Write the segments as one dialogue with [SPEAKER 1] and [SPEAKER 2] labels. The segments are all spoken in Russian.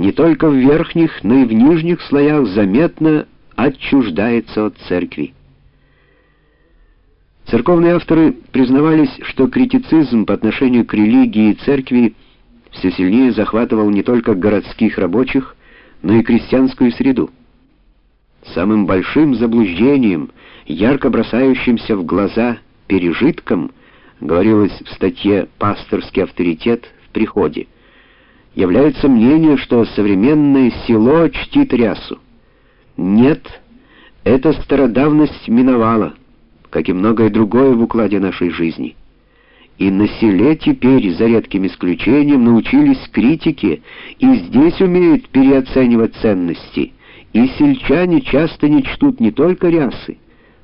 [SPEAKER 1] не только в верхних, но и в нижних слоях заметно отчуждается от церкви. Церковные авторы признавались, что критицизм по отношению к религии и церкви все сильнее захватывал не только городских рабочих, но и крестьянскую среду. Самым большим заблуждением, ярко бросающимся в глаза пережитком, говорилось в статье «Пасторский авторитет в приходе», является мнение, что современное село чтит рясу. Нет, эта стародавность миновала, как и многое другое в укладе нашей жизни. И на селе теперь, за редким исключением, научились критике, и здесь умеют переоценивать ценности, и сельчане часто не чтут не только рясы,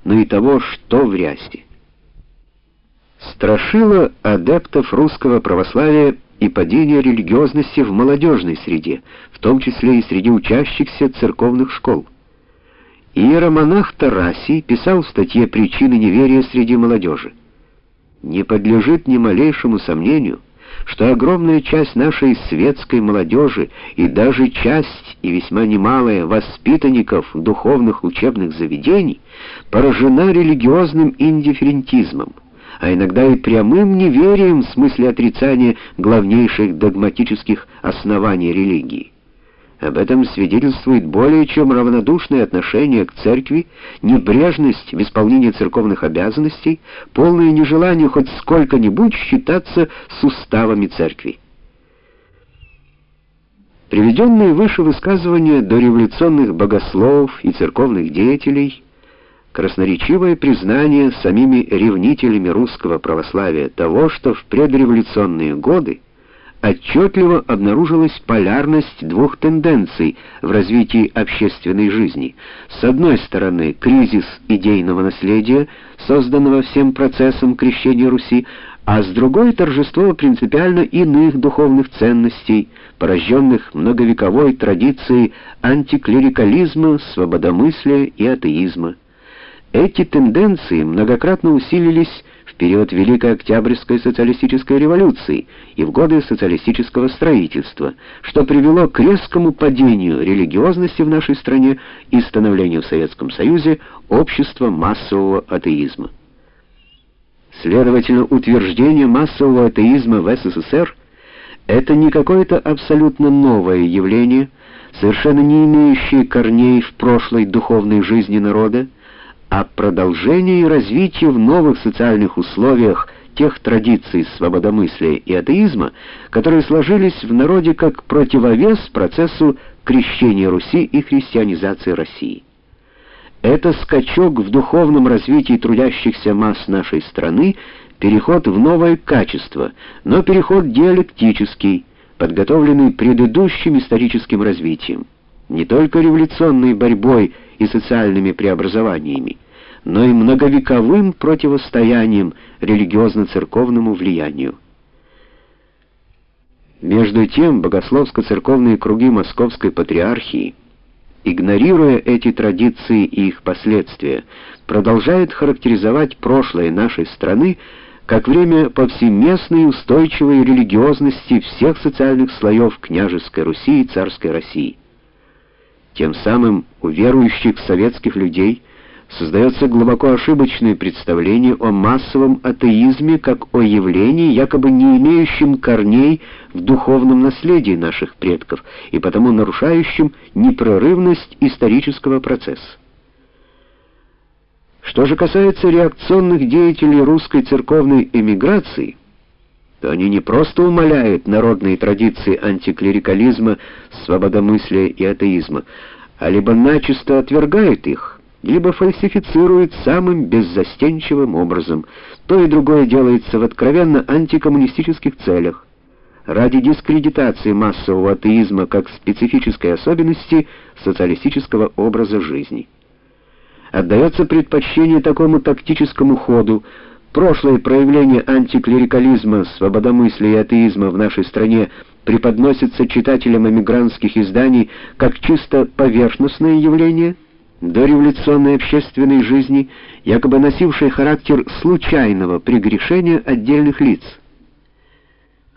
[SPEAKER 1] но и того, что в рясе. Страшило адептов русского православия и падение религиозности в молодежной среде, в том числе и среди учащихся церковных школ. Иеромонах Тарасий писал в статье «Причины неверия среди молодежи». Не подлежит ни малейшему сомнению, что огромная часть нашей светской молодежи и даже часть, и весьма немалая, воспитанников духовных учебных заведений поражена религиозным индифферентизмом а иногда и прямым неверием в смысле отрицания главнейших догматических оснований религии. Об этом свидетельствует более чем равнодушное отношение к церкви, небрежность в исполнении церковных обязанностей, полное нежелание хоть сколько-нибудь считаться с уставами церкви. Приведенные выше высказывания дореволюционных богословов и церковных деятелей красноречивое признание самими ревнителями русского православия того, что в предреволюционные годы отчетливо обнаружилась полярность двух тенденций в развитии общественной жизни. С одной стороны, кризис идейного наследия, созданного всем процессом крещения Руси, а с другой — торжество принципиально иных духовных ценностей, порожденных многовековой традицией антиклерикализма, свободомыслия и атеизма. Эти тенденции многократно усилились в период Великой Октябрьской социалистической революции и в годы социалистического строительства, что привело к резкому падению религиозности в нашей стране и становлению в Советском Союзе общества массового атеизма. Следовательно, утверждение массового атеизма в СССР это не какое-то абсолютно новое явление, совершенно не имеющее корней в прошлой духовной жизни народа, а продолжение и развитие в новых социальных условиях тех традиций свободомыслия и атеизма, которые сложились в народе как противовес процессу крещения Руси и христианизации России. Это скачок в духовном развитии трудящихся масс нашей страны, переход в новое качество, но переход диалектический, подготовленный предыдущим историческим развитием, не только революционной борьбой и социальными преобразованиями, но и многовековым противостоянием религиозно-церковному влиянию. Между тем, богословско-церковные круги Московской патриархии, игнорируя эти традиции и их последствия, продолжают характеризовать прошлое нашей страны как время повсеместной устойчивой религиозности всех социальных слоев княжеской Руси и царской России. Тем самым у верующих советских людей создается глубоко ошибочное представление о массовом атеизме как о явлении, якобы не имеющем корней в духовном наследии наших предков и потому нарушающем непрерывность исторического процесса. Что же касается реакционных деятелей русской церковной эмиграции, то они не просто умаляют народные традиции антиклерикализма, свободомыслия и атеизма, а либо начисто отвергают их, либо фальсифицируют самым беззастенчивым образом. То и другое делается в откровенно антикоммунистических целях, ради дискредитации массового атеизма как специфической особенности социалистического образа жизни. Отдается предпочтение такому тактическому ходу, Прошлые проявления антиклерикализма, свободомыслия и атеизма в нашей стране преподносятся читателям эмигрантских изданий как чисто поверхностное явление до революционной общественной жизни, якобы носившее характер случайного прегрешения отдельных лиц –